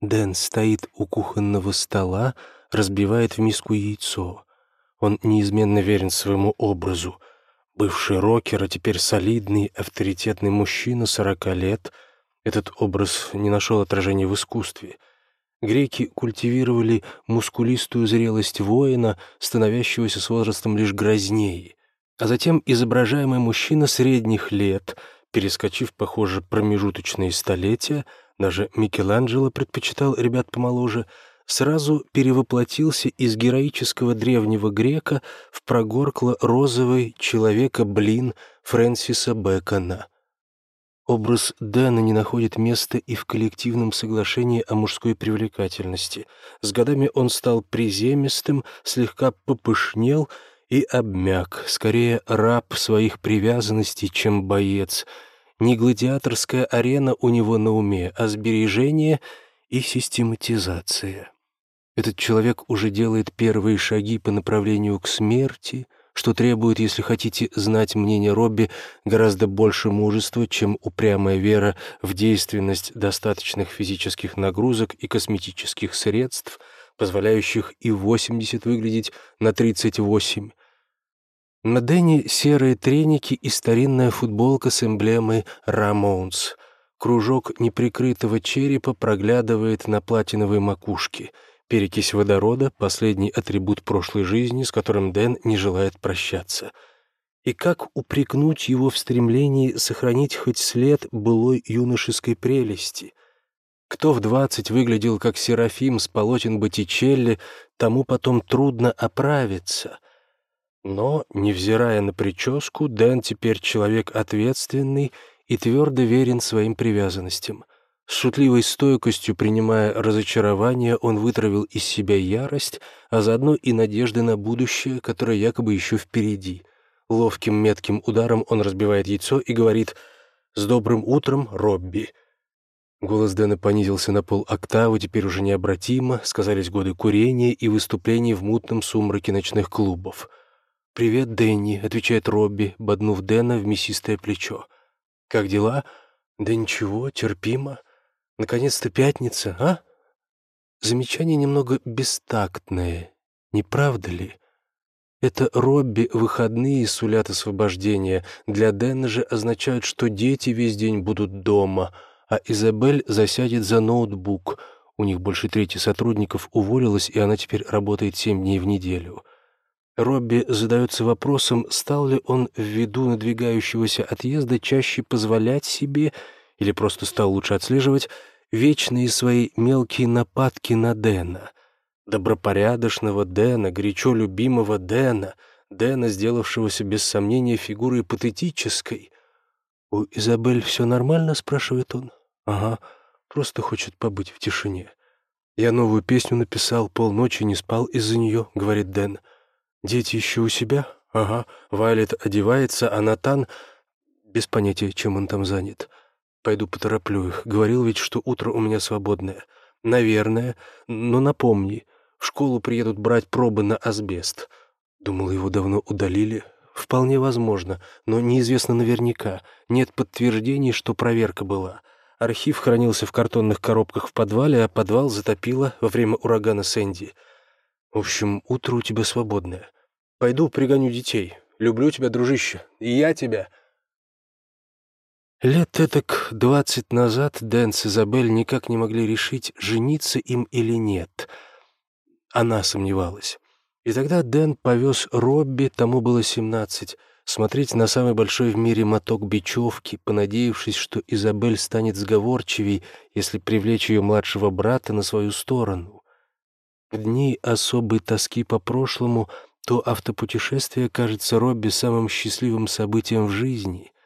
Дэн стоит у кухонного стола, разбивает в миску яйцо. Он неизменно верен своему образу. Бывший рокер, а теперь солидный, авторитетный мужчина сорока лет. Этот образ не нашел отражения в искусстве. Греки культивировали мускулистую зрелость воина, становящегося с возрастом лишь грознее. А затем изображаемый мужчина средних лет, перескочив, похоже, промежуточные столетия, даже Микеланджело предпочитал ребят помоложе, сразу перевоплотился из героического древнего грека в прогоркло-розовый человека-блин Фрэнсиса Бэкона. Образ Дэна не находит места и в коллективном соглашении о мужской привлекательности. С годами он стал приземистым, слегка попышнел и обмяк, скорее раб своих привязанностей, чем боец. Не гладиаторская арена у него на уме, а сбережение и систематизация. Этот человек уже делает первые шаги по направлению к смерти, что требует, если хотите знать мнение Робби, гораздо больше мужества, чем упрямая вера в действенность достаточных физических нагрузок и косметических средств, позволяющих и 80 выглядеть на 38. На Дэнни серые треники и старинная футболка с эмблемой «Рамоунс». Кружок неприкрытого черепа проглядывает на платиновой макушке — Перекись водорода — последний атрибут прошлой жизни, с которым Дэн не желает прощаться. И как упрекнуть его в стремлении сохранить хоть след былой юношеской прелести? Кто в двадцать выглядел как Серафим с полотен Боттичелли, тому потом трудно оправиться. Но, невзирая на прическу, Дэн теперь человек ответственный и твердо верен своим привязанностям — с шутливой стойкостью, принимая разочарование, он вытравил из себя ярость, а заодно и надежды на будущее, которое якобы еще впереди. Ловким метким ударом он разбивает яйцо и говорит «С добрым утром, Робби!» Голос Дэна понизился на пол октавы, теперь уже необратимо, сказались годы курения и выступлений в мутном сумраке ночных клубов. «Привет, Дэнни», — отвечает Робби, боднув Дэна в мясистое плечо. «Как дела?» «Да ничего, терпимо». Наконец-то пятница, а? Замечание немного бестактное, не правда ли? Это Робби выходные сулят освобождения, для Дэна же означают, что дети весь день будут дома, а Изабель засядет за ноутбук. У них больше трети сотрудников уволилась, и она теперь работает семь дней в неделю. Робби задается вопросом, стал ли он ввиду надвигающегося отъезда чаще позволять себе или просто стал лучше отслеживать вечные свои мелкие нападки на Дэна. Добропорядочного Дэна, горячо любимого Дэна, Дэна, сделавшегося без сомнения фигурой патетической. «У Изабель все нормально?» — спрашивает он. «Ага, просто хочет побыть в тишине». «Я новую песню написал, полночи не спал из-за нее», — говорит Дэн. «Дети еще у себя?» «Ага, Вайлет одевается, а Натан...» Без понятия, чем он там занят. Пойду потороплю их. Говорил ведь, что утро у меня свободное. Наверное. Но напомни, в школу приедут брать пробы на асбест. Думал, его давно удалили. Вполне возможно, но неизвестно наверняка. Нет подтверждений, что проверка была. Архив хранился в картонных коробках в подвале, а подвал затопило во время урагана Сэнди. В общем, утро у тебя свободное. Пойду пригоню детей. Люблю тебя, дружище. И я тебя. Лет этак двадцать назад Дэн с Изабель никак не могли решить, жениться им или нет. Она сомневалась. И тогда Дэн повез Робби, тому было семнадцать, смотреть на самый большой в мире моток бечевки, понадеявшись, что Изабель станет сговорчивей, если привлечь ее младшего брата на свою сторону. Дни особой тоски по прошлому то автопутешествие кажется Робби самым счастливым событием в жизни —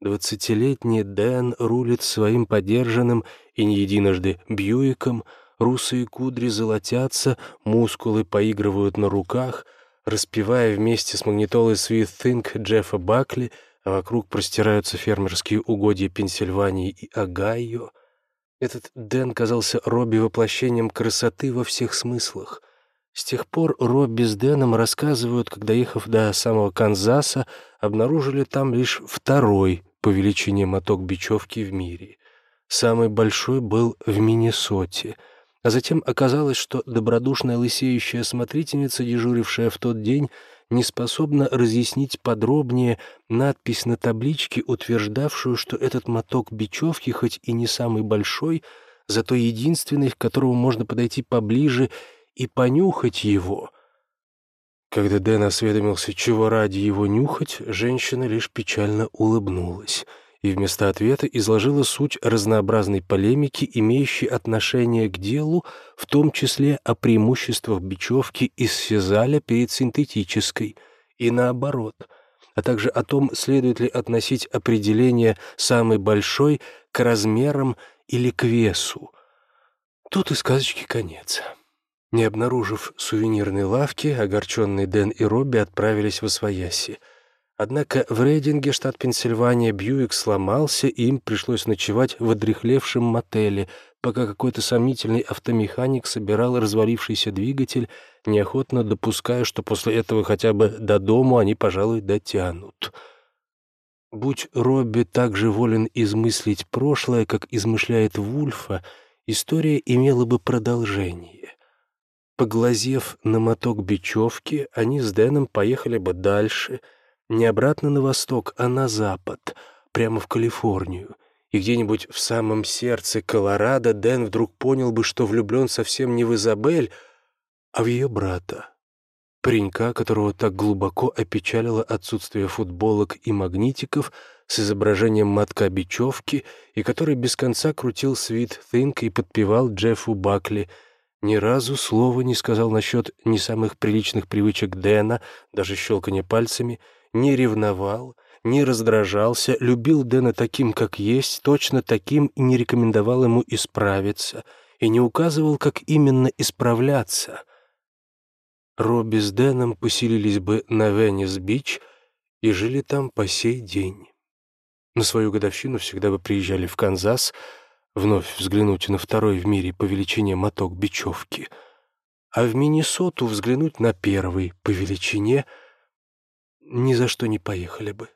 Двадцатилетний Дэн рулит своим подержанным и не единожды Бьюиком, русые кудри золотятся, мускулы поигрывают на руках, распевая вместе с магнитолой Sweet Think Джеффа Бакли, а вокруг простираются фермерские угодья Пенсильвании и Огайо. Этот Дэн казался Робби воплощением красоты во всех смыслах. С тех пор Робби с Дэном рассказывают, как, доехав до самого Канзаса, обнаружили там лишь второй по величине моток бечевки в мире. Самый большой был в Миннесоте. а затем оказалось, что добродушная лысеющая смотрительница, дежурившая в тот день, не способна разъяснить подробнее надпись на табличке, утверждавшую, что этот моток бечевки, хоть и не самый большой, зато единственный, к которому можно подойти поближе и понюхать его. Когда Дэн осведомился, чего ради его нюхать, женщина лишь печально улыбнулась — и вместо ответа изложила суть разнообразной полемики, имеющей отношение к делу, в том числе о преимуществах бечевки из сизаля перед синтетической, и наоборот, а также о том, следует ли относить определение «самый большой» к размерам или к весу. Тут и сказочки конец. Не обнаружив сувенирной лавки, огорченные Дэн и Робби отправились в Освояси — Однако в Рейдинге, штат Пенсильвания, Бьюик сломался, и им пришлось ночевать в одрехлевшем мотеле, пока какой-то сомнительный автомеханик собирал развалившийся двигатель, неохотно допуская, что после этого хотя бы до дому они, пожалуй, дотянут. Будь Робби так же волен измыслить прошлое, как измышляет Вульфа, история имела бы продолжение. Поглазев на моток бечевки, они с Дэном поехали бы дальше — не обратно на восток, а на запад, прямо в Калифорнию. И где-нибудь в самом сердце Колорадо Дэн вдруг понял бы, что влюблен совсем не в Изабель, а в ее брата. Паренька, которого так глубоко опечалило отсутствие футболок и магнитиков с изображением матка бечевки и который без конца крутил свит Think и подпевал Джеффу Бакли — ни разу слова не сказал насчет не самых приличных привычек Дэна, даже щелканья пальцами, не ревновал, не раздражался, любил Дэна таким, как есть, точно таким и не рекомендовал ему исправиться, и не указывал, как именно исправляться. Робби с Дэном поселились бы на Венес-Бич и жили там по сей день. На свою годовщину всегда бы приезжали в Канзас, вновь взглянуть на второй в мире по величине моток бечевки, а в Миннесоту взглянуть на первый по величине — ни за что не поехали бы.